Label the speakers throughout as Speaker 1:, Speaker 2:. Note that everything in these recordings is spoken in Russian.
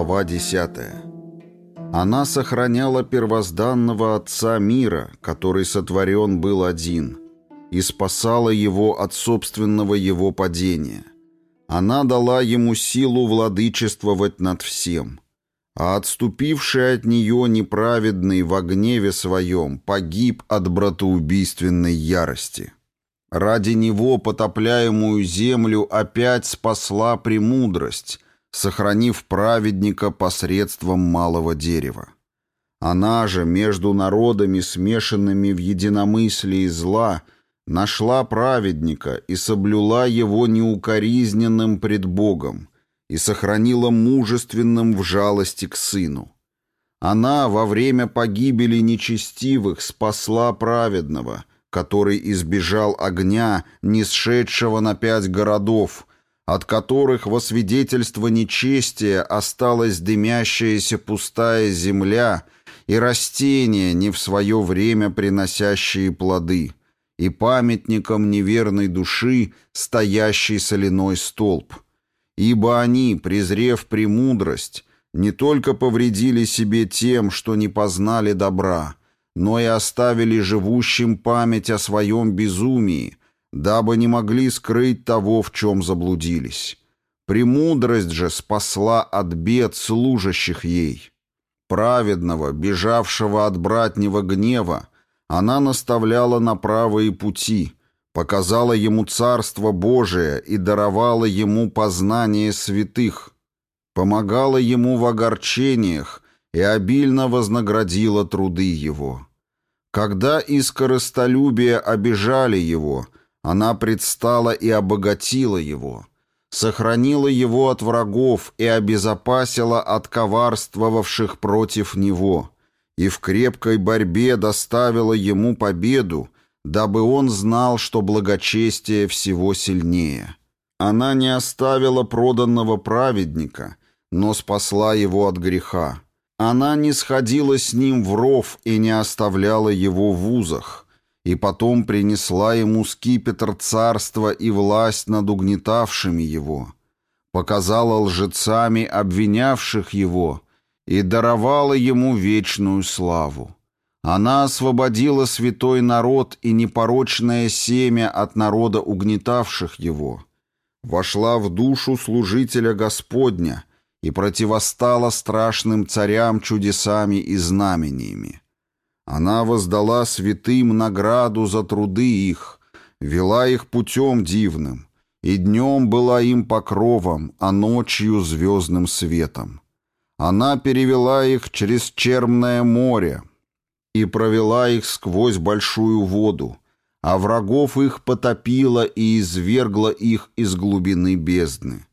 Speaker 1: Глава 10. Она сохраняла первозданного Отца мира, который сотворен был один, и спасала его от собственного его падения. Она дала ему силу владычествовать над всем. А отступивший от нее неправедный во гневе своем погиб от братоубийственной ярости. Ради него потопляемую землю опять спасла премудрость, сохранив праведника посредством малого дерева. Она же между народами, смешанными в единомыслии зла, нашла праведника и соблюла его неукоризненным пред Богом и сохранила мужественным в жалости к сыну. Она во время погибели нечестивых спасла праведного — который избежал огня, не сшедшего на пять городов, от которых во свидетельство нечестия осталась дымящаяся пустая земля и растения, не в свое время приносящие плоды, и памятником неверной души стоящий соляной столб. Ибо они, презрев премудрость, не только повредили себе тем, что не познали добра, но и оставили живущим память о своем безумии, дабы не могли скрыть того, в чем заблудились. Премудрость же спасла от бед служащих ей. Праведного, бежавшего от братнего гнева, она наставляла на правые пути, показала ему Царство Божие и даровала ему познание святых, помогала ему в огорчениях и обильно вознаградила труды его. Когда из корыстолюбия обижали его, она предстала и обогатила его, сохранила его от врагов и обезопасила от коварствовавших против него, и в крепкой борьбе доставила ему победу, дабы он знал, что благочестие всего сильнее. Она не оставила проданного праведника, но спасла его от греха. Она не сходила с ним в ров и не оставляла его в узах, и потом принесла ему скипетр царства и власть над угнетавшими его, показала лжецами обвинявших его и даровала ему вечную славу. Она освободила святой народ и непорочное семя от народа угнетавших его, вошла в душу служителя Господня — и противостала страшным царям чудесами и знамениями. Она воздала святым награду за труды их, вела их путем дивным, и днем была им покровом, а ночью звездным светом. Она перевела их через черное море и провела их сквозь большую воду, а врагов их потопила и извергла их из глубины бездны.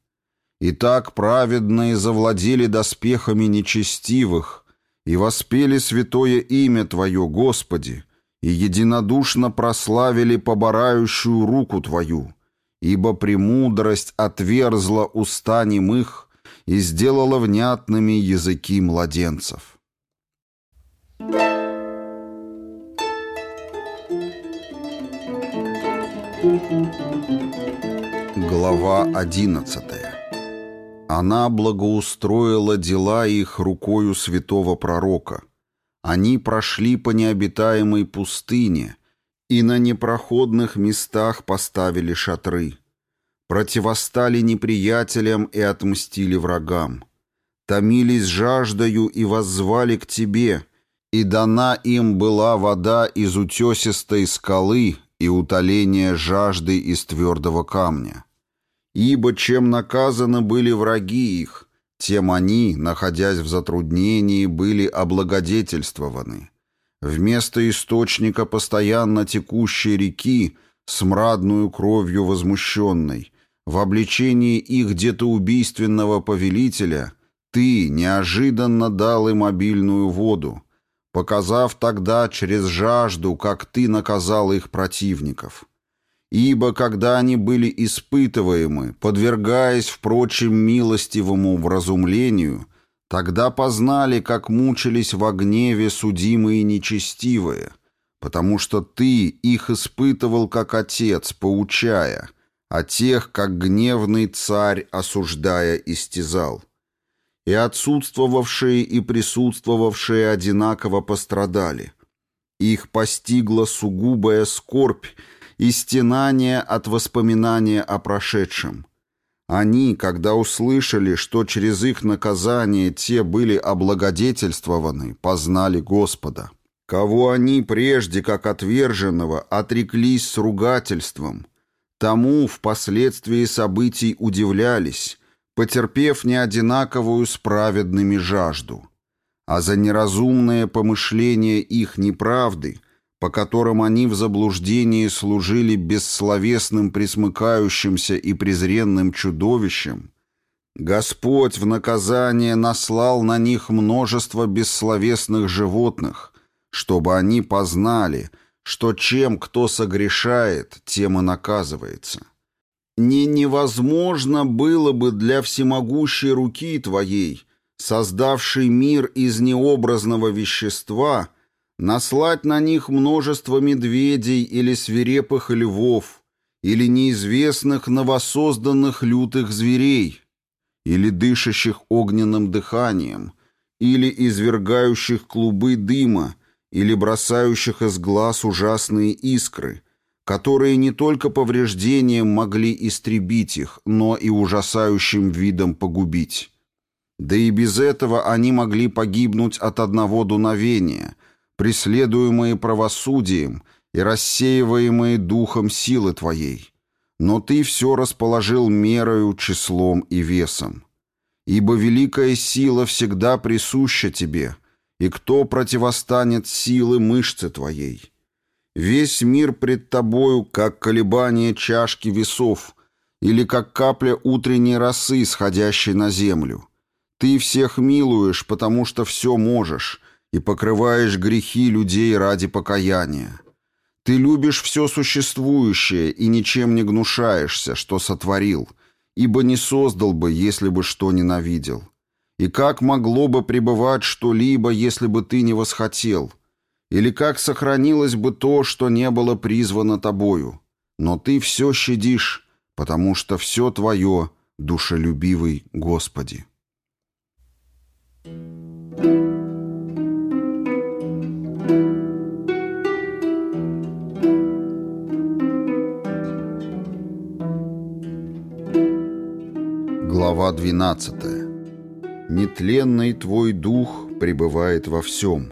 Speaker 1: И так праведные завладели доспехами нечестивых и воспели святое имя Твое, Господи, и единодушно прославили поборающую руку Твою, ибо премудрость отверзла уста немых и сделала внятными языки младенцев. Глава одиннадцатая она благоустроила дела их рукою святого пророка. Они прошли по необитаемой пустыне и на непроходных местах поставили шатры. Противостали неприятелям и отмстили врагам. Томились жаждою и воззвали к тебе, и дана им была вода из утесистой скалы и утоление жажды из твердого камня. Ибо чем наказаны были враги их, тем они, находясь в затруднении, были облагодетельствованы. Вместо источника постоянно текущей реки, смрадную кровью возмущенной, в обличении их детоубийственного повелителя, ты неожиданно дал им обильную воду, показав тогда через жажду, как ты наказал их противников. Ибо когда они были испытываемы, подвергаясь, впрочем, милостивому вразумлению, тогда познали, как мучились во гневе судимые нечестивые, потому что ты их испытывал как отец, поучая, а тех, как гневный царь, осуждая, истязал. и отсутствовавшие и присутствовавшие одинаково пострадали. Их постигла сугубая скорбь и стенание от воспоминания о прошедшем. Они, когда услышали, что через их наказание те были облагодетельствованы, познали Господа. Кого они прежде, как отверженного, отреклись с ругательством, тому впоследствии событий удивлялись, потерпев неодинаковую с праведными жажду. А за неразумное помышление их неправды, по которым они в заблуждении служили бессловесным присмыкающимся и презренным чудовищем, Господь в наказание наслал на них множество бессловесных животных, чтобы они познали, что чем кто согрешает, тем и наказывается. Не невозможно было бы для всемогущей руки Твоей, создавшей мир из необразного вещества, наслать на них множество медведей или свирепых львов, или неизвестных новосозданных лютых зверей, или дышащих огненным дыханием, или извергающих клубы дыма, или бросающих из глаз ужасные искры, которые не только повреждением могли истребить их, но и ужасающим видом погубить. Да и без этого они могли погибнуть от одного дуновения, преследуемые правосудием и рассеиваемые духом силы Твоей. Но Ты все расположил мерою, числом и весом. Ибо великая сила всегда присуща Тебе, и кто противостанет силы мышцы Твоей? Весь мир пред Тобою, как колебание чашки весов, или как капля утренней росы, сходящей на землю. Ты всех милуешь, потому что все можешь, и покрываешь грехи людей ради покаяния. Ты любишь все существующее и ничем не гнушаешься, что сотворил, ибо не создал бы, если бы что ненавидел. И как могло бы пребывать что-либо, если бы ты не восхотел? Или как сохранилось бы то, что не было призвано тобою? Но ты все щадишь, потому что все твое, душелюбивый Господи. Глава 12. Нетленный твой дух пребывает во всем.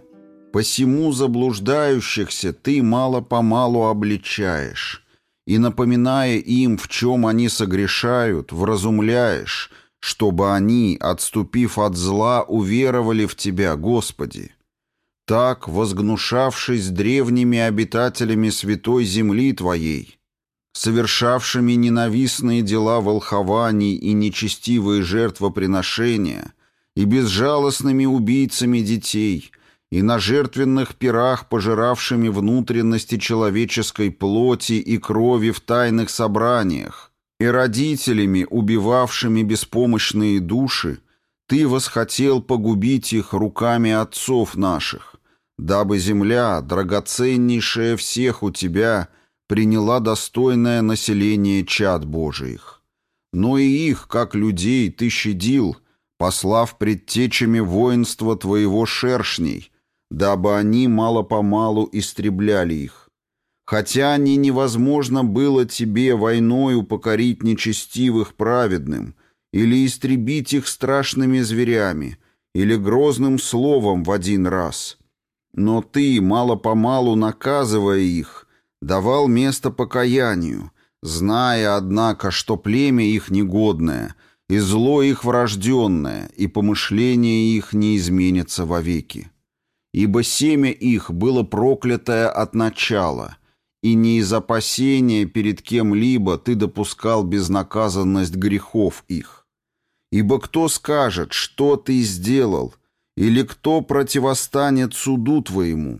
Speaker 1: Посему заблуждающихся ты мало-помалу обличаешь, и, напоминая им, в чем они согрешают, вразумляешь, чтобы они, отступив от зла, уверовали в Тебя, Господи. Так, возгнушавшись древними обитателями святой земли Твоей, совершавшими ненавистные дела волхований и нечестивые жертвоприношения, и безжалостными убийцами детей, и на жертвенных пирах пожиравшими внутренности человеческой плоти и крови в тайных собраниях, и родителями, убивавшими беспомощные души, ты восхотел погубить их руками отцов наших, дабы земля, драгоценнейшая всех у тебя, приняла достойное население чад Божиих. Но и их, как людей, ты щадил, послав предтечами воинства твоего шершней, дабы они мало-помалу истребляли их Хотя не невозможно было тебе войною покорить нечестивых праведным, или истребить их страшными зверями, или грозным словом в один раз. Но ты, мало-помалу наказывая их, давал место покаянию, зная, однако, что племя их негодное, и зло их врожденное, и помышление их не изменится вовеки. Ибо семя их было проклятое от начала — и не из опасения перед кем-либо ты допускал безнаказанность грехов их. Ибо кто скажет, что ты сделал, или кто противостанет суду твоему,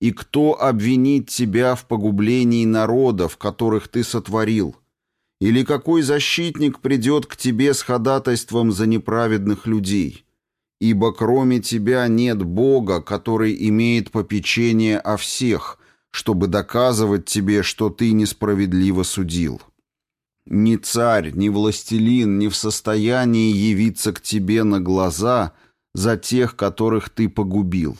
Speaker 1: и кто обвинит тебя в погублении народов, которых ты сотворил, или какой защитник придет к тебе с ходатайством за неправедных людей, ибо кроме тебя нет Бога, который имеет попечение о всех – чтобы доказывать тебе, что ты несправедливо судил. Ни царь, ни властелин не в состоянии явиться к тебе на глаза за тех, которых ты погубил.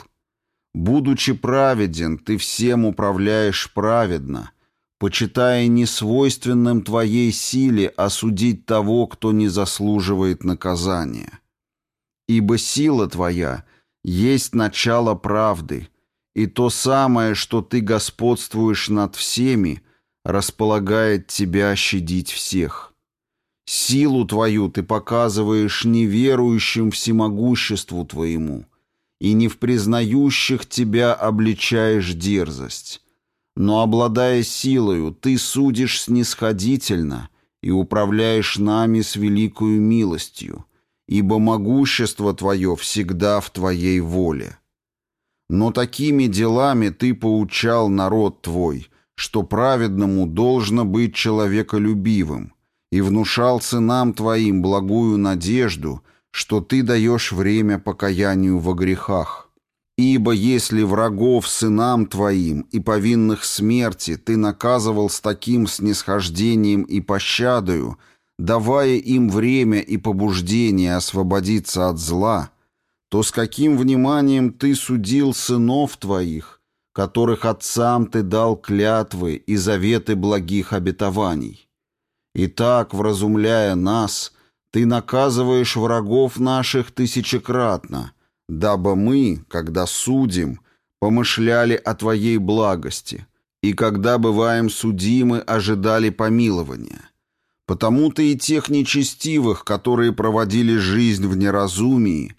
Speaker 1: Будучи праведен, ты всем управляешь праведно, почитая несвойственным твоей силе осудить того, кто не заслуживает наказания. Ибо сила твоя есть начало правды, и то самое, что ты господствуешь над всеми, располагает тебя щадить всех. Силу твою ты показываешь неверующим всемогуществу твоему, и не в признающих тебя обличаешь дерзость. Но, обладая силою, ты судишь снисходительно и управляешь нами с великою милостью, ибо могущество твое всегда в твоей воле. Но такими делами ты поучал народ твой, что праведному должно быть человеколюбивым, и внушал сынам твоим благую надежду, что ты даешь время покаянию во грехах. Ибо если врагов сынам твоим и повинных смерти ты наказывал с таким снисхождением и пощадою, давая им время и побуждение освободиться от зла, то с каким вниманием ты судил сынов твоих, которых отцам ты дал клятвы и заветы благих обетований. Итак, вразумляя нас, ты наказываешь врагов наших тысячекратно, дабы мы, когда судим, помышляли о Твоей благости, и когда бываем судимы, ожидали помилования. Потому-то и тех нечестивых, которые проводили жизнь в неразумии,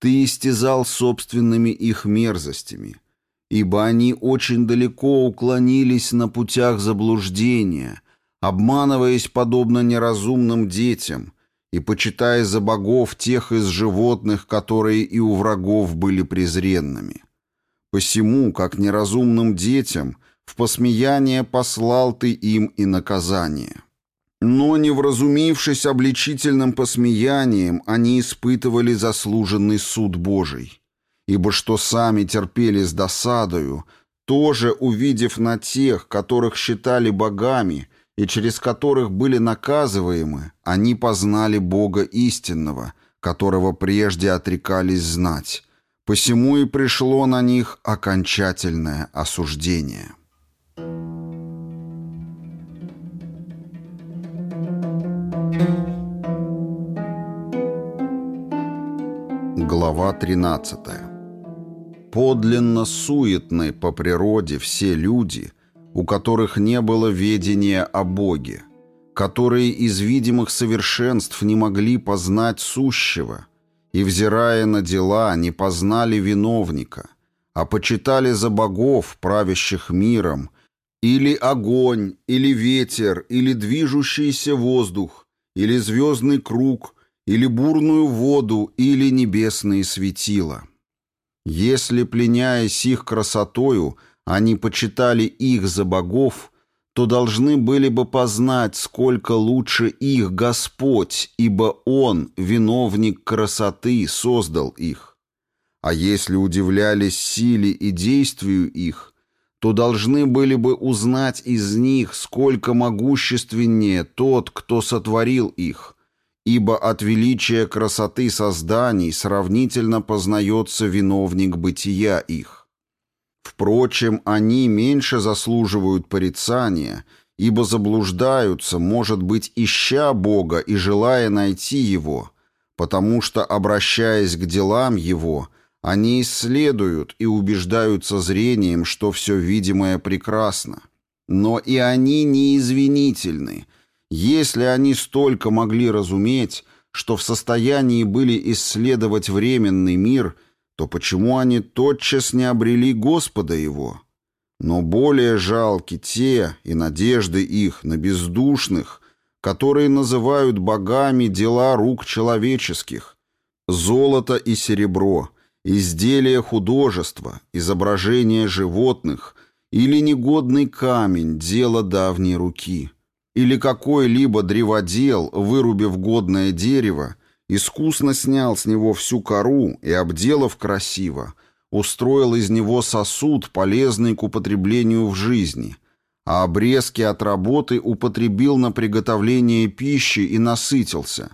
Speaker 1: ты истязал собственными их мерзостями — ибо они очень далеко уклонились на путях заблуждения, обманываясь подобно неразумным детям и почитая за богов тех из животных, которые и у врагов были презренными. Посему, как неразумным детям, в посмеяние послал ты им и наказание. Но, не вразумившись обличительным посмеянием, они испытывали заслуженный суд Божий ибо что сами терпели с досадою, тоже увидев на тех, которых считали богами и через которых были наказываемы, они познали Бога истинного, которого прежде отрекались знать. Посему и пришло на них окончательное осуждение. Глава 13 Подлинно суетны по природе все люди, у которых не было ведения о Боге, которые из видимых совершенств не могли познать сущего и, взирая на дела, не познали виновника, а почитали за богов, правящих миром, или огонь, или ветер, или движущийся воздух, или звездный круг, или бурную воду, или небесные светила. Если, пленяясь их красотою, они почитали их за богов, то должны были бы познать, сколько лучше их Господь, ибо Он, виновник красоты, создал их. А если удивлялись силе и действию их, то должны были бы узнать из них, сколько могущественнее тот, кто сотворил их, ибо от величия красоты созданий сравнительно познается виновник бытия их. Впрочем, они меньше заслуживают порицания, ибо заблуждаются, может быть, ища Бога и желая найти Его, потому что, обращаясь к делам Его, они исследуют и убеждаются зрением, что все видимое прекрасно. Но и они неизвинительны – если они столько могли разуметь, что в состоянии были исследовать временный мир, то почему они тотчас не обрели Господа его? Но более жалки те и надежды их на бездушных, которые называют богами дела рук человеческих, золото и серебро, изделия художества, изображения животных или негодный камень, дело давней руки» или какой-либо древодел, вырубив годное дерево, искусно снял с него всю кору и, обделав красиво, устроил из него сосуд, полезный к употреблению в жизни, а обрезки от работы употребил на приготовление пищи и насытился.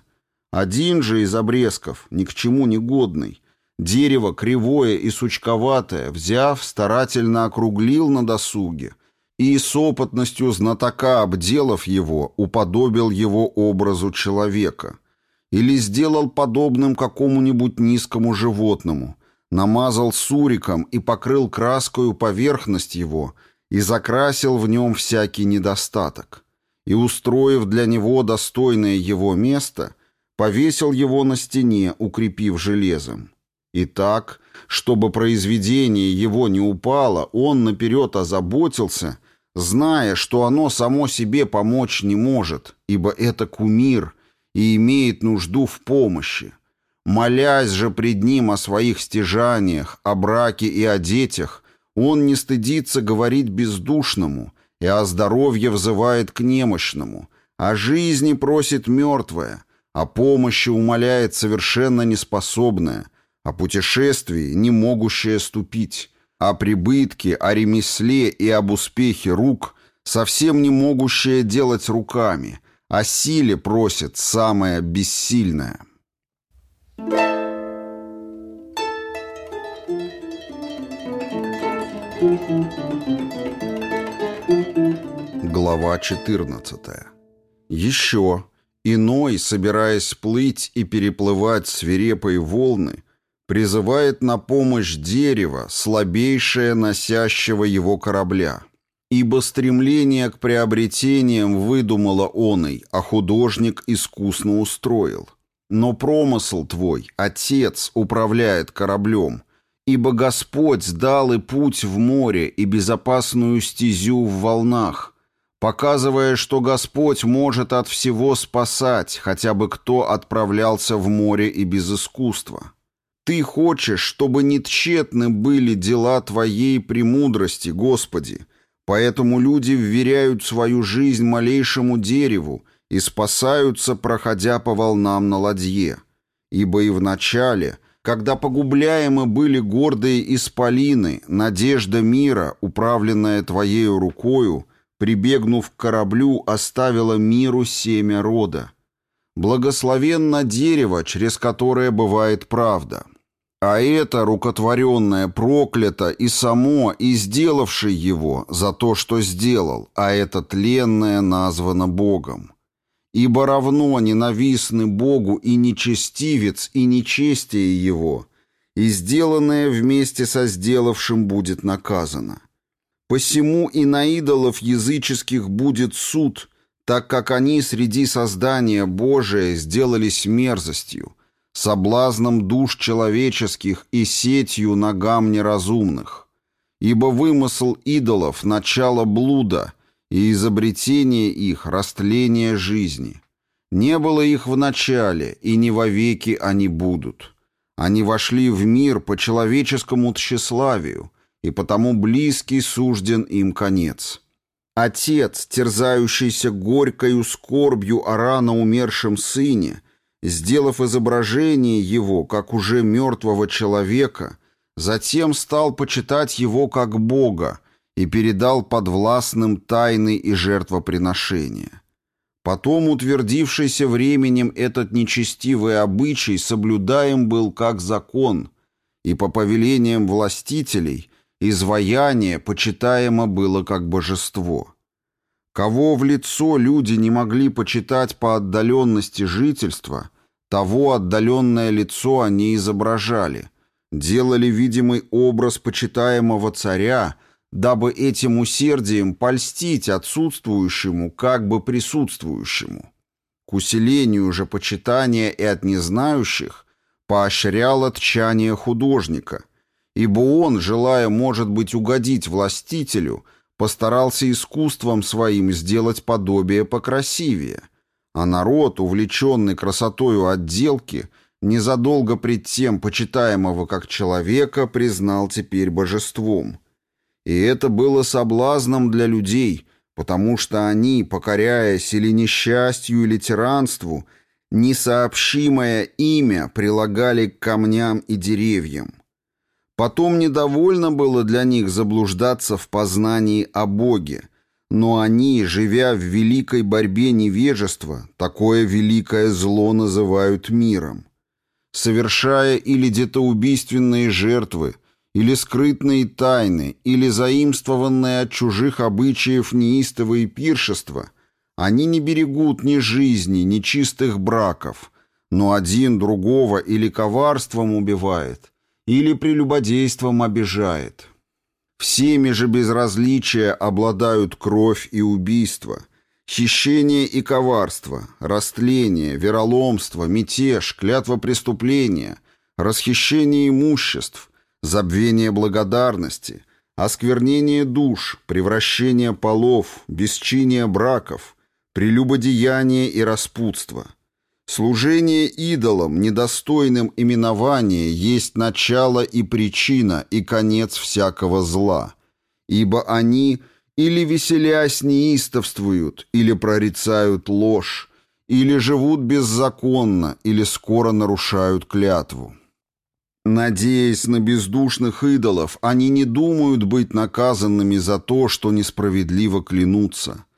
Speaker 1: Один же из обрезков, ни к чему не годный, дерево кривое и сучковатое, взяв, старательно округлил на досуге и с опытностью знатока, обделав его, уподобил его образу человека. Или сделал подобным какому-нибудь низкому животному, намазал суриком и покрыл краскою поверхность его и закрасил в нем всякий недостаток. И, устроив для него достойное его место, повесил его на стене, укрепив железом. И так, чтобы произведение его не упало, он наперед озаботился, зная, что оно само себе помочь не может, ибо это кумир и имеет нужду в помощи. Молясь же пред ним о своих стяжаниях, о браке и о детях, он не стыдится говорить бездушному и о здоровье взывает к немощному, о жизни просит мертвое, о помощи умоляет совершенно неспособное – о путешествии, не могущее ступить, о прибытке, о ремесле и об успехе рук, совсем не могущее делать руками, о силе просит самое бессильное. Глава 14. Еще. Иной, собираясь плыть и переплывать свирепые волны, призывает на помощь дерево, слабейшее носящего его корабля. Ибо стремление к приобретениям выдумала оной, а художник искусно устроил. Но промысл твой, Отец, управляет кораблем, ибо Господь дал и путь в море, и безопасную стезю в волнах, показывая, что Господь может от всего спасать, хотя бы кто отправлялся в море и без искусства. Ты хочешь, чтобы не тщетны были дела Твоей премудрости, Господи, поэтому люди вверяют свою жизнь малейшему дереву и спасаются, проходя по волнам на ладье. Ибо и в начале, когда погубляемы были гордые исполины, надежда мира, управленная Твоею рукою, прибегнув к кораблю, оставила миру семя рода. Благословенно дерево, через которое бывает правда». А это рукотворенное проклято и само, и сделавший его за то, что сделал, а это тленное названо Богом. Ибо равно ненавистны Богу и нечестивец, и нечестие его, и сделанное вместе со сделавшим будет наказано. Посему и на идолов языческих будет суд, так как они среди создания Божия сделались мерзостью, соблазном душ человеческих и сетью ногам неразумных. Ибо вымысл идолов — начало блуда, и изобретение их — растление жизни. Не было их в начале, и не вовеки они будут. Они вошли в мир по человеческому тщеславию, и потому близкий сужден им конец. Отец, терзающийся горькою скорбью о рано умершем сыне — сделав изображение его как уже мертвого человека, затем стал почитать его как Бога и передал подвластным тайны и жертвоприношения. Потом утвердившийся временем этот нечестивый обычай соблюдаем был как закон, и по повелениям властителей изваяние почитаемо было как божество. Кого в лицо люди не могли почитать по отдаленности жительства, того отдаленное лицо они изображали, делали видимый образ почитаемого царя, дабы этим усердием польстить отсутствующему как бы присутствующему. К усилению же почитания и от незнающих поощряло тчание художника, ибо он, желая, может быть, угодить властителю, постарался искусством своим сделать подобие покрасивее – а народ, увлеченный красотою отделки, незадолго пред тем почитаемого как человека, признал теперь божеством. И это было соблазном для людей, потому что они, покоряясь или несчастью, или тиранству, несообщимое имя прилагали к камням и деревьям. Потом недовольно было для них заблуждаться в познании о Боге, Но они, живя в великой борьбе невежества, такое великое зло называют миром. Совершая или детоубийственные жертвы, или скрытные тайны, или заимствованные от чужих обычаев неистовые пиршества, они не берегут ни жизни, ни чистых браков, но один другого или коварством убивает, или прелюбодейством обижает. Всеми же без различия обладают кровь и убийство, хищение и коварство, растление, вероломство, мятеж, клятва преступления, расхищение имуществ, забвение благодарности, осквернение душ, превращение полов, бесчиние браков, прелюбодеяние и распутство – Служение идолам, недостойным именования, есть начало и причина и конец всякого зла, ибо они или веселясь неистовствуют, или прорицают ложь, или живут беззаконно, или скоро нарушают клятву. Надеясь на бездушных идолов, они не думают быть наказанными за то, что несправедливо клянутся –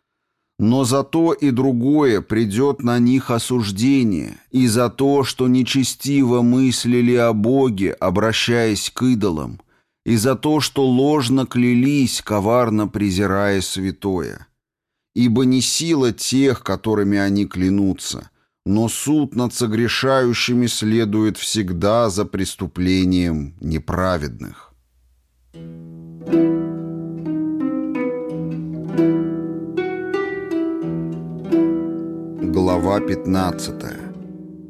Speaker 1: но за то и другое придет на них осуждение, и за то, что нечестиво мыслили о Боге, обращаясь к идолам, и за то, что ложно клялись, коварно презирая святое. Ибо не сила тех, которыми они клянутся, но суд над согрешающими следует всегда за преступлением неправедных. Thank you. Глава 15.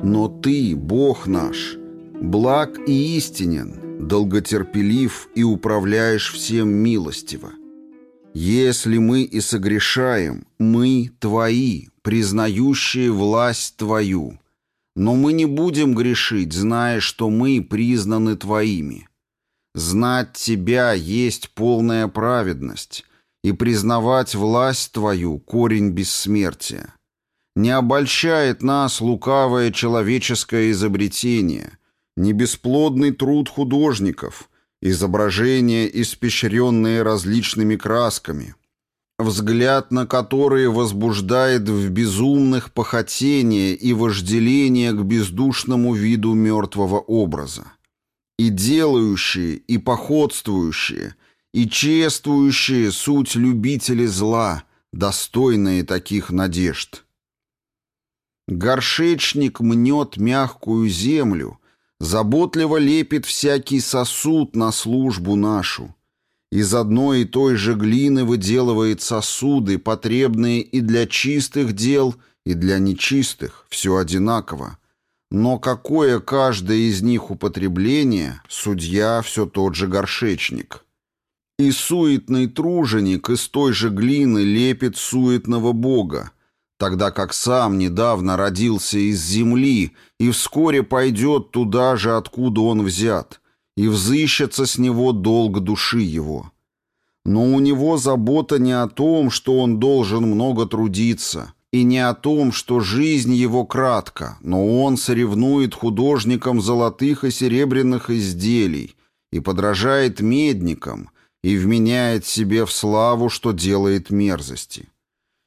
Speaker 1: «Но Ты, Бог наш, благ и истинен, долготерпелив и управляешь всем милостиво. Если мы и согрешаем, мы Твои, признающие власть Твою, но мы не будем грешить, зная, что мы признаны Твоими. Знать Тебя есть полная праведность, и признавать власть Твою — корень бессмертия. Не обольщает нас лукавое человеческое изобретение, не бесплодный труд художников, изображения, испещренные различными красками, взгляд на которые возбуждает в безумных похотение и вожделение к бездушному виду мертвого образа. И делающие, и походствующие, и чествующие суть любители зла, достойные таких надежд. Горшечник мнет мягкую землю, заботливо лепит всякий сосуд на службу нашу. Из одной и той же глины выделывает сосуды, потребные и для чистых дел, и для нечистых, все одинаково. Но какое каждое из них употребление, судья все тот же горшечник. И суетный труженик из той же глины лепит суетного бога, тогда как сам недавно родился из земли и вскоре пойдет туда же, откуда он взят, и взыщется с него долг души его. Но у него забота не о том, что он должен много трудиться, и не о том, что жизнь его кратка, но он соревнует художникам золотых и серебряных изделий и подражает медникам и вменяет себе в славу, что делает мерзости.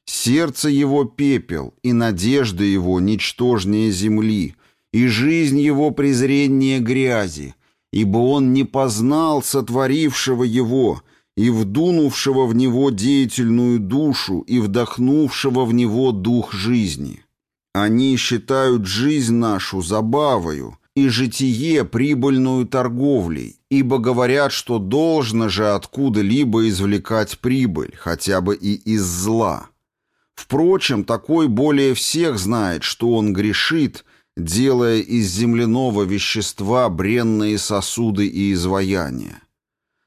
Speaker 1: Сердце его пепел, и надежда его ничтожнее земли, и жизнь его презрение грязи, ибо он не познал сотворившего его, и вдунувшего в него деятельную душу, и вдохнувшего в него дух жизни. Они считают жизнь нашу забавою, и житие прибыльную торговлей, ибо говорят, что должно же откуда-либо извлекать прибыль, хотя бы и из зла. Впрочем, такой более всех знает, что он грешит, делая из земляного вещества бренные сосуды и изваяния.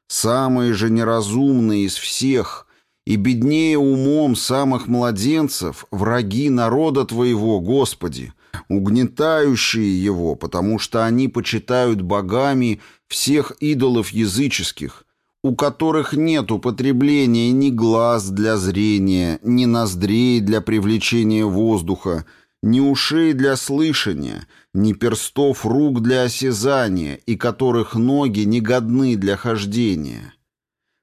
Speaker 1: Самые же неразумные из всех и беднее умом самых младенцев враги народа Твоего, Господи, угнетающие его, потому что они почитают богами всех идолов языческих, у которых нет употребления ни глаз для зрения, ни ноздрей для привлечения воздуха, ни ушей для слышания, ни перстов рук для осязания, и которых ноги не годны для хождения.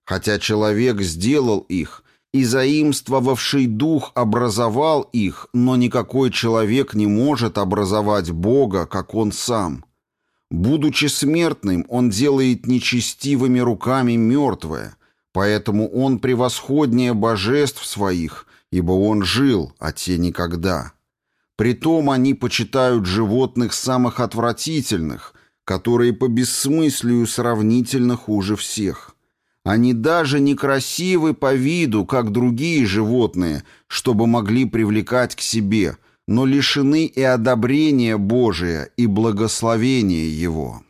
Speaker 1: Хотя человек сделал их, и заимствовавший дух образовал их, но никакой человек не может образовать Бога, как он сам. Будучи смертным, он делает нечестивыми руками мертвое, поэтому он превосходнее божеств своих, ибо он жил, а те никогда. Притом они почитают животных самых отвратительных, которые по бессмыслию сравнительно хуже всех. Они даже не красивы по виду, как другие животные, чтобы могли привлекать к себе, но лишены и одобрения Божия, и благословения Его.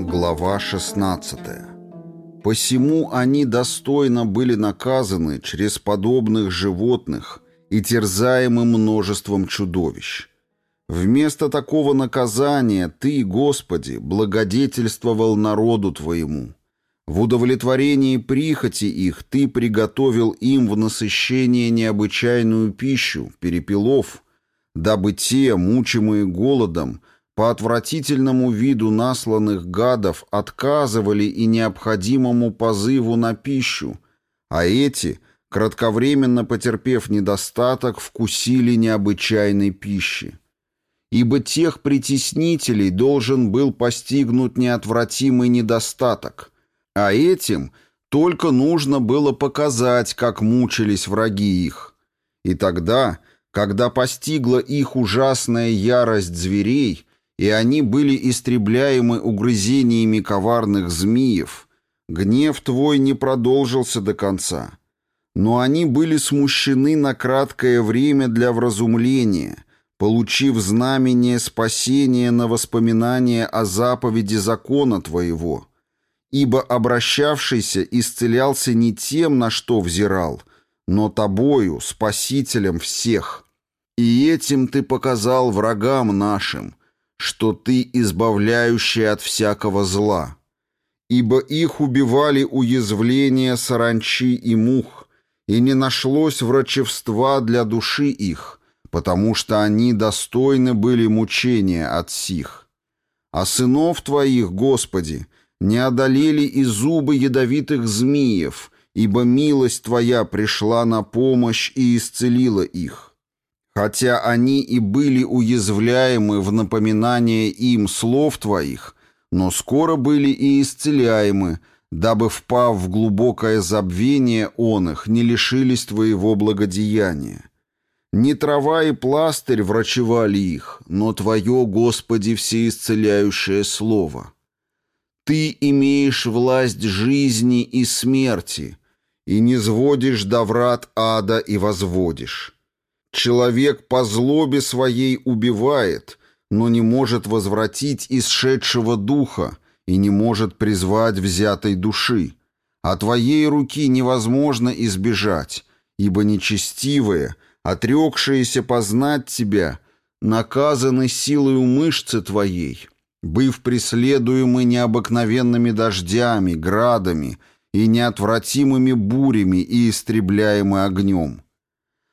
Speaker 1: Глава 16 «Посему они достойно были наказаны через подобных животных и терзаемы множеством чудовищ. Вместо такого наказания Ты, Господи, благодетельствовал народу Твоему. В удовлетворении прихоти их Ты приготовил им в насыщение необычайную пищу, перепелов, дабы те, мучимые голодом, по отвратительному виду насланных гадов отказывали и необходимому позыву на пищу, а эти, кратковременно потерпев недостаток, вкусили необычайной пищи. Ибо тех притеснителей должен был постигнуть неотвратимый недостаток, а этим только нужно было показать, как мучились враги их. И тогда, когда постигла их ужасная ярость зверей, и они были истребляемы угрызениями коварных змеев, гнев твой не продолжился до конца. Но они были смущены на краткое время для вразумления, получив знамение спасения на воспоминание о заповеди закона твоего, ибо обращавшийся исцелялся не тем, на что взирал, но тобою, спасителем всех. И этим ты показал врагам нашим — что ты избавляющий от всякого зла. Ибо их убивали уязвления саранчи и мух, и не нашлось врачевства для души их, потому что они достойны были мучения от сих. А сынов твоих, Господи, не одолели и зубы ядовитых змеев, ибо милость Твоя пришла на помощь и исцелила их. Хотя они и были уязвляемы в напоминание им слов твоих, но скоро были и исцеляемы, дабы, впав в глубокое забвение он их, не лишились твоего благодеяния. Не трава и пластырь врачевали их, но Твое, Господи, всеисцеляющее Слово. Ты имеешь власть жизни и смерти, и не сводишь до врат ада и возводишь. Человек по злобе своей убивает, но не может возвратить исшедшего духа и не может призвать взятой души. А твоей руки невозможно избежать, ибо нечестивые, отрекшиеся познать тебя, наказаны силою мышцы твоей, быв преследуемы необыкновенными дождями, градами и неотвратимыми бурями и истребляемы огнем.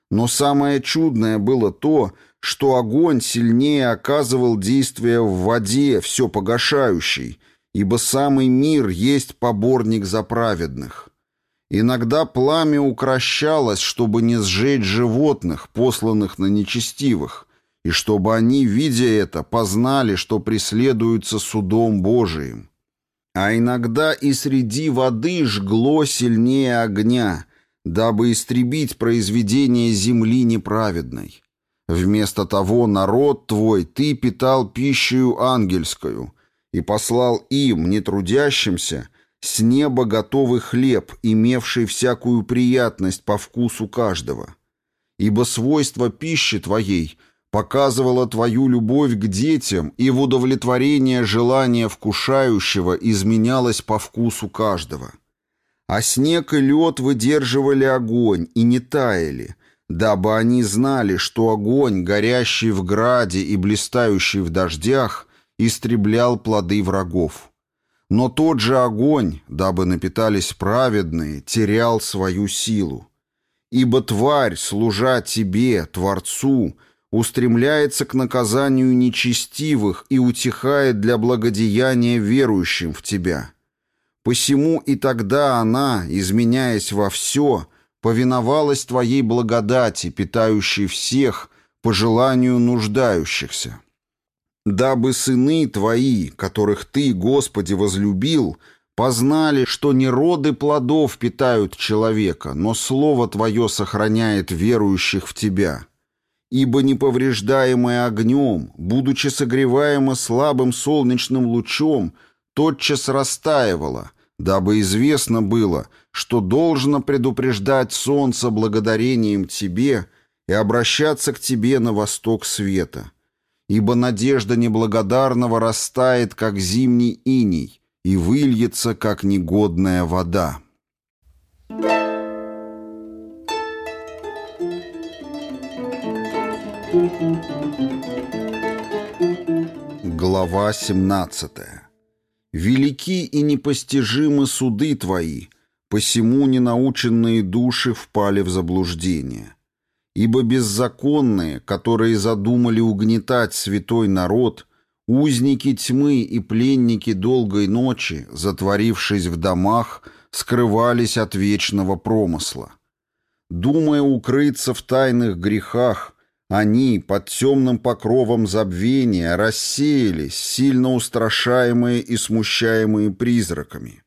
Speaker 1: Но самое чудное было то, что огонь сильнее оказывал действие в воде, все погашающий, ибо самый мир есть поборник за праведных. Иногда пламя укращалось, чтобы не сжечь животных, посланных на нечестивых, и чтобы они, видя это, познали, что преследуются судом Божиим. А иногда и среди воды жгло сильнее огня, дабы истребить произведение земли неправедной. Вместо того народ твой ты питал пищею ангельскую и послал им, нетрудящимся, с неба готовый хлеб, имевший всякую приятность по вкусу каждого. Ибо свойство пищи твоей показывало твою любовь к детям, и в удовлетворение желания вкушающего изменялось по вкусу каждого. А снег и лед выдерживали огонь и не таяли, дабы они знали, что огонь, горящий в граде и блистающий в дождях, истреблял плоды врагов. Но тот же огонь, дабы напитались праведные, терял свою силу. Ибо тварь, служа тебе, Творцу, устремляется к наказанию нечестивых и утихает для благодеяния верующим в тебя. Посему и тогда она, изменяясь во все, повиновалась твоей благодати, питающей всех, по желанию нуждающихся. Дабы сыны твои, которых ты, Господи, возлюбил, познали, что не роды плодов питают человека, но Слово Твое сохраняет верующих в Тебя. Ибо неповреждаемое огнем, будучи согреваемо слабым солнечным лучом, тотчас растаивало, дабы известно было, что должно предупреждать солнце благодарением Тебе и обращаться к Тебе на восток света. Ибо надежда неблагодарного растает, как зимний иней, и выльется, как негодная вода. Глава 17 «Велики и непостижимы суды твои, посему ненаученные души впали в заблуждение. Ибо беззаконные, которые задумали угнетать святой народ, Узники тьмы и пленники долгой ночи, затворившись в домах, скрывались от вечного промысла. Думая укрыться в тайных грехах, они под темным покровом забвения рассеялись, сильно устрашаемые и смущаемые призраками.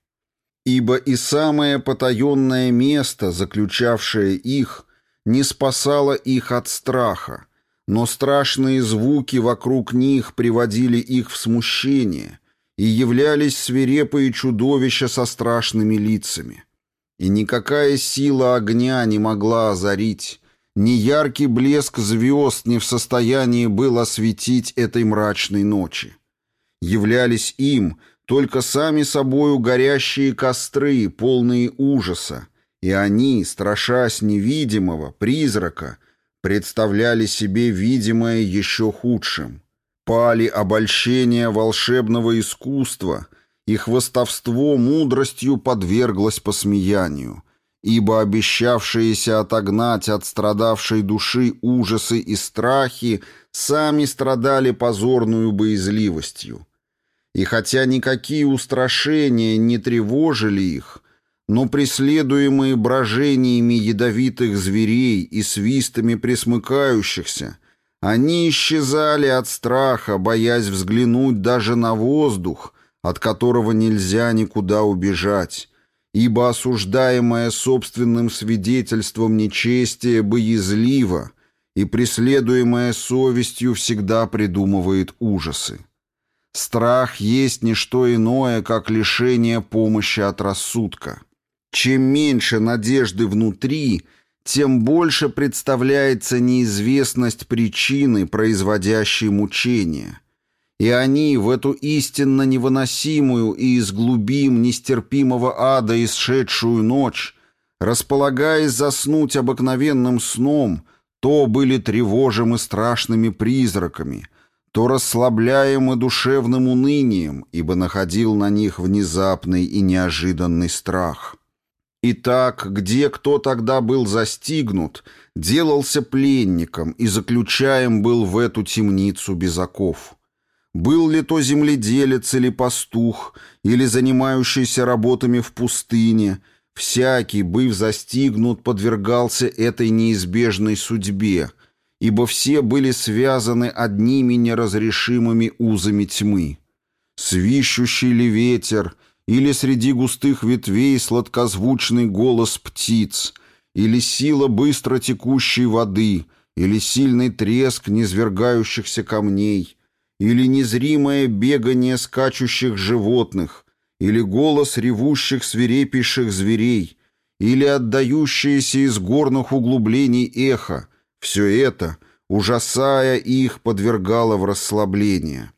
Speaker 1: Ибо и самое потаенное место, заключавшее их, не спасало их от страха, но страшные звуки вокруг них приводили их в смущение, и являлись свирепые чудовища со страшными лицами. И никакая сила огня не могла озарить, ни яркий блеск звезд не в состоянии был осветить этой мрачной ночи. Являлись им только сами собою горящие костры, полные ужаса, и они, страшась невидимого, призрака, представляли себе видимое еще худшим. Пали обольщения волшебного искусства, и хвостовство мудростью подверглось посмеянию, ибо обещавшиеся отогнать от страдавшей души ужасы и страхи сами страдали позорную боязливостью. И хотя никакие устрашения не тревожили их, но преследуемые брожениями ядовитых зверей и свистами пресмыкающихся, они исчезали от страха, боясь взглянуть даже на воздух, от которого нельзя никуда убежать, ибо осуждаемое собственным свидетельством нечестие боязливо и преследуемое совестью всегда придумывает ужасы. Страх есть не что иное, как лишение помощи от рассудка. Чем меньше надежды внутри, тем больше представляется неизвестность причины, производящей мучения. И они в эту истинно невыносимую и из глубин нестерпимого ада исшедшую ночь, располагаясь заснуть обыкновенным сном, то были тревожимы страшными призраками, то расслабляемы душевным унынием, ибо находил на них внезапный и неожиданный страх. Итак, где кто тогда был застигнут, делался пленником и заключаем был в эту темницу без оков. Был ли то земледелец или пастух, или занимающийся работами в пустыне, всякий, быв застигнут, подвергался этой неизбежной судьбе, ибо все были связаны одними неразрешимыми узами тьмы. Свищущий ли ветер — или среди густых ветвей сладкозвучный голос птиц, или сила быстро текущей воды, или сильный треск низвергающихся камней, или незримое бегание скачущих животных, или голос ревущих свирепейших зверей, или отдающееся из горных углублений эхо, все это, ужасая их, подвергало в расслабление.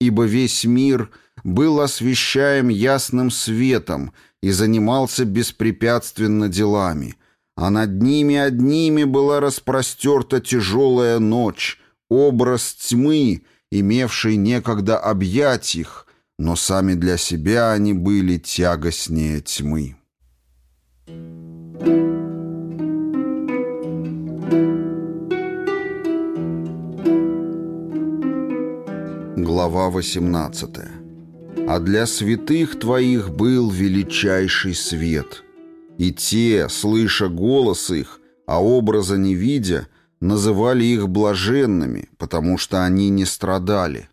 Speaker 1: Ибо весь мир — был освещаем ясным светом и занимался беспрепятственно делами, а над ними одними была распростерта тяжелая ночь, образ тьмы, имевший некогда объять их, но сами для себя они были тягостнее тьмы. Глава 18. «А для святых твоих был величайший свет, и те, слыша голос их, а образа не видя, называли их блаженными, потому что они не страдали.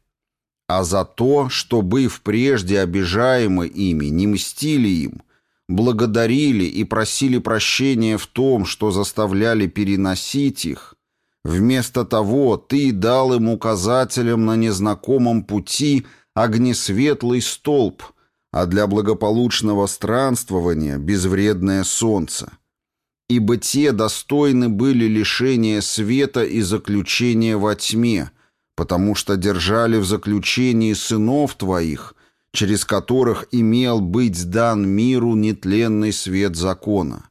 Speaker 1: А за то, что, быв прежде обижаемы ими, не мстили им, благодарили и просили прощения в том, что заставляли переносить их, вместо того ты дал им указателям на незнакомом пути огнесветлый столб, а для благополучного странствования безвредное солнце ибо те достойны были лишения света и заключения во тьме, потому что держали в заключении сынов твоих, через которых имел быть дан миру нетленный свет закона.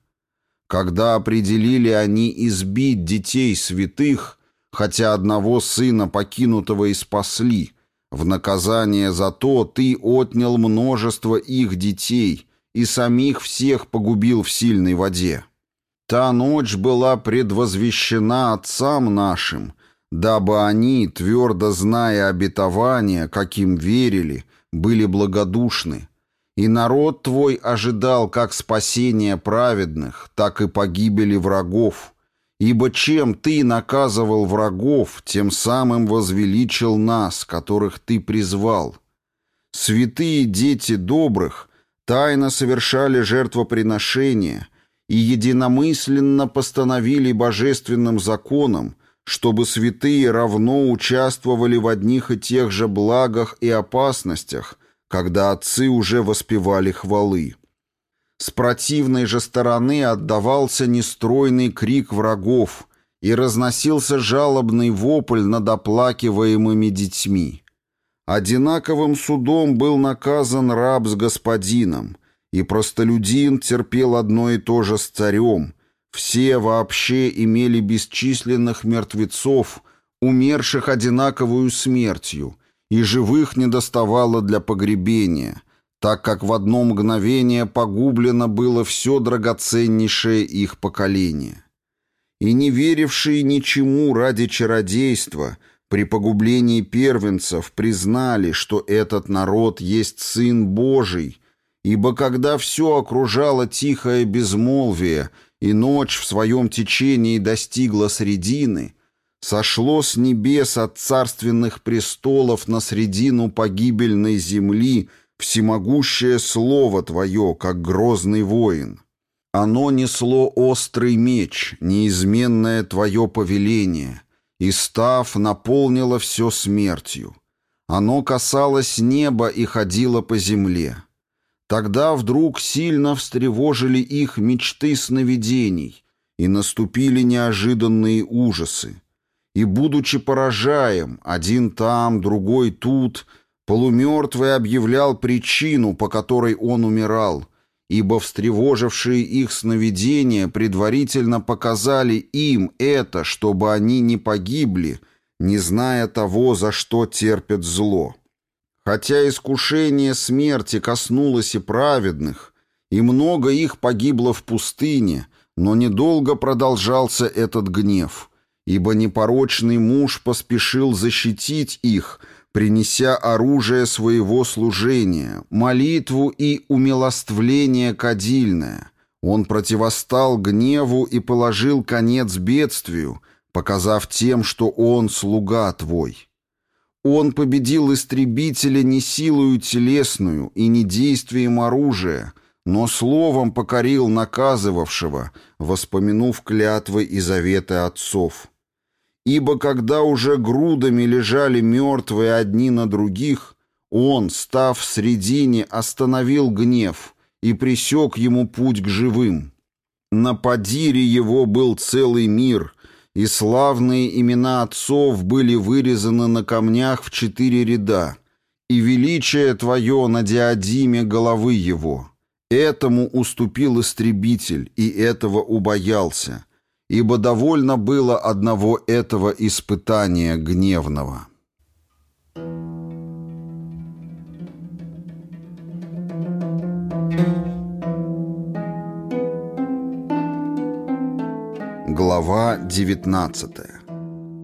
Speaker 1: Когда определили они избить детей святых, хотя одного сына покинутого и спасли, в наказание за то ты отнял множество их детей и самих всех погубил в сильной воде. Та ночь была предвозвещена отцам нашим, дабы они, твердо зная обетование, каким верили, были благодушны. И народ твой ожидал как спасения праведных, так и погибели врагов. Ибо чем ты наказывал врагов, тем самым возвеличил нас, которых ты призвал. Святые дети добрых тайно совершали жертвоприношения — и единомысленно постановили божественным законом, чтобы святые равно участвовали в одних и тех же благах и опасностях, когда отцы уже воспевали хвалы. С противной же стороны отдавался нестройный крик врагов и разносился жалобный вопль над оплакиваемыми детьми. Одинаковым судом был наказан раб с господином – и простолюдин терпел одно и то же с царем. Все вообще имели бесчисленных мертвецов, умерших одинаковую смертью, и живых не доставало для погребения, так как в одно мгновение погублено было все драгоценнейшее их поколение. И не верившие ничему ради чародейства – при погублении первенцев признали, что этот народ есть Сын Божий, Ибо когда все окружало тихое безмолвие, и ночь в своем течении достигла средины, сошло с небес от царственных престолов на средину погибельной земли всемогущее слово Твое, как грозный воин. Оно несло острый меч, неизменное Твое повеление, и, став, наполнило все смертью. Оно касалось неба и ходило по земле. Тогда вдруг сильно встревожили их мечты сновидений, и наступили неожиданные ужасы. И, будучи поражаем, один там, другой тут, полумертвый объявлял причину, по которой он умирал, ибо встревожившие их сновидения предварительно показали им это, чтобы они не погибли, не зная того, за что терпят зло. Хотя искушение смерти коснулось и праведных, и много их погибло в пустыне, но недолго продолжался этот гнев, ибо непорочный муж поспешил защитить их, принеся оружие своего служения, молитву и умилоствление кадильное. Он противостал гневу и положил конец бедствию, показав тем, что он слуга твой. Он победил истребителя не силою телесную и не действием оружия, но словом покорил наказывавшего, воспомянув клятвы и заветы отцов. Ибо когда уже грудами лежали мертвые одни на других, он, став в средине, остановил гнев и пресек ему путь к живым. На подире его был целый мир, и славные имена отцов были вырезаны на камнях в четыре ряда, и величие твое на диадиме головы его. Этому уступил истребитель, и этого убоялся, ибо довольно было одного этого испытания гневного». Глава 19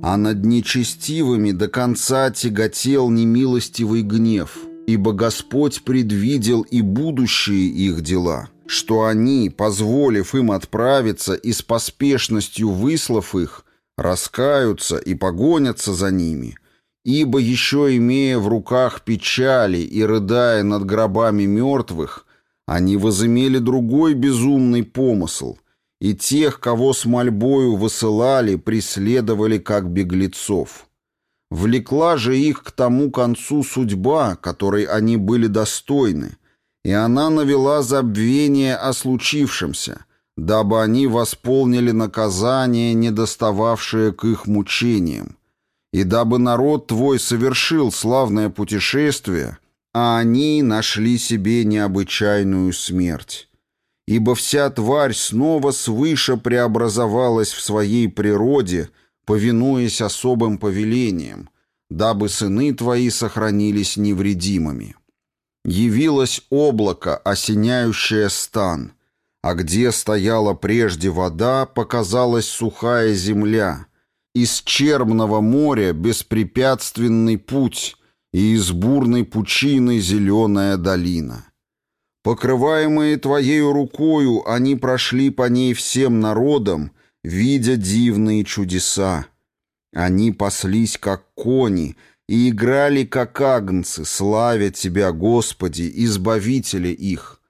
Speaker 1: А над нечестивыми до конца тяготел немилостивый гнев, ибо Господь предвидел и будущие их дела, что они, позволив им отправиться и с поспешностью выслав их, раскаются и погонятся за ними, ибо еще имея в руках печали и рыдая над гробами мертвых, они возымели другой безумный помысл, и тех, кого с мольбою высылали, преследовали как беглецов. Влекла же их к тому концу судьба, которой они были достойны, и она навела забвение о случившемся, дабы они восполнили наказание, недостававшее к их мучениям, и дабы народ твой совершил славное путешествие, а они нашли себе необычайную смерть ибо вся тварь снова свыше преобразовалась в своей природе, повинуясь особым повелениям, дабы сыны твои сохранились невредимыми. Явилось облако, осеняющее стан, а где стояла прежде вода, показалась сухая земля, из чермного моря беспрепятственный путь и из бурной пучины зеленая долина. Покрываемые Твоею рукою, они прошли по ней всем народам, видя дивные чудеса. Они паслись, как кони, и играли, как агнцы, славя Тебя, Господи, Избавителя их.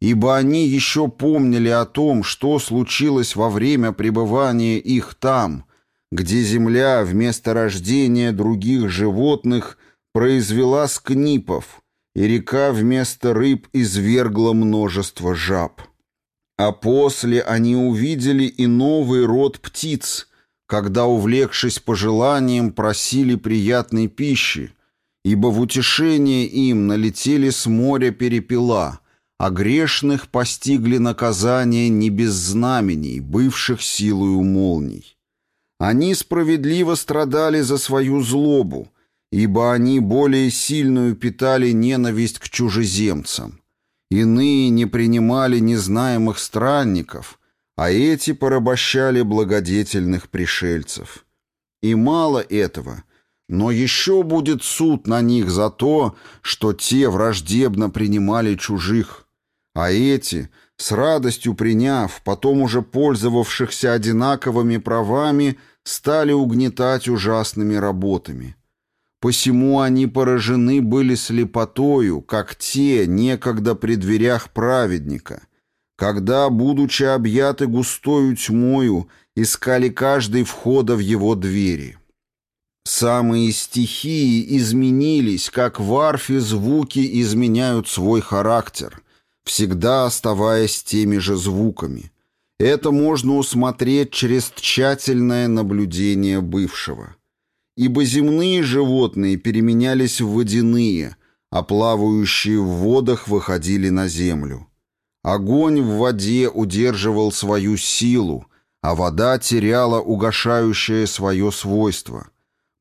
Speaker 1: Ибо они еще помнили о том, что случилось во время пребывания их там, где земля вместо рождения других животных произвела скнипов — и река вместо рыб извергла множество жаб. А после они увидели и новый род птиц, когда, увлекшись пожеланием, просили приятной пищи, ибо в утешение им налетели с моря перепела, а грешных постигли наказание не без знамений, бывших силою молний. Они справедливо страдали за свою злобу, ибо они более сильную питали ненависть к чужеземцам. Иные не принимали незнаемых странников, а эти порабощали благодетельных пришельцев. И мало этого, но еще будет суд на них за то, что те враждебно принимали чужих, а эти, с радостью приняв, потом уже пользовавшихся одинаковыми правами, стали угнетать ужасными работами. Посему они поражены были слепотою, как те, некогда при дверях праведника, когда, будучи объяты густою тьмою, искали каждый входа в его двери. Самые стихии изменились, как в арфе звуки изменяют свой характер, всегда оставаясь теми же звуками. Это можно усмотреть через тщательное наблюдение бывшего ибо земные животные переменялись в водяные, а плавающие в водах выходили на землю. Огонь в воде удерживал свою силу, а вода теряла угошающее свое свойство.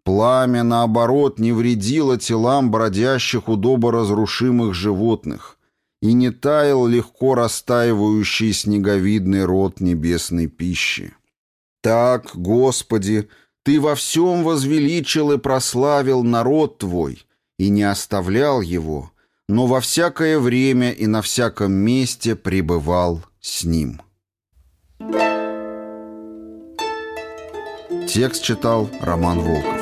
Speaker 1: Пламя, наоборот, не вредило телам бродящих удоборазрушимых животных и не таял легко растаивающий снеговидный рот небесной пищи. Так, Господи, ты во всем возвеличил и прославил народ твой, и не оставлял его, но во всякое время и на всяком месте пребывал с ним. Текст читал Роман Волков.